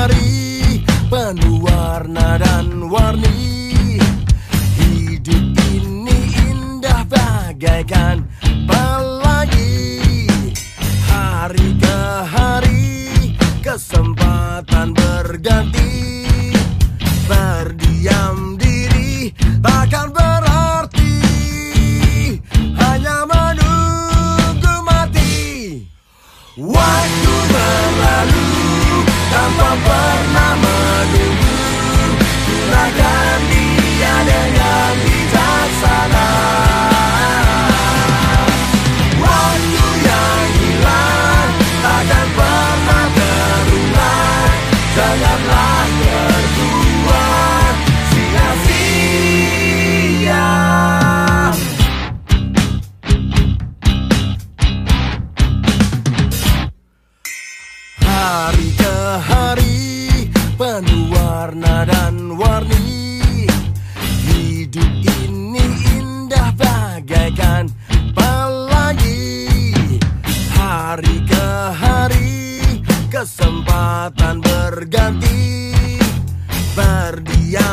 hari penuh warna dan warni. Hidup ini indah bagaikan pelangi. Hari ke hari kesempatan berganti. Berdiam diri akan berganti hari Kesempatan berganti. Berdiam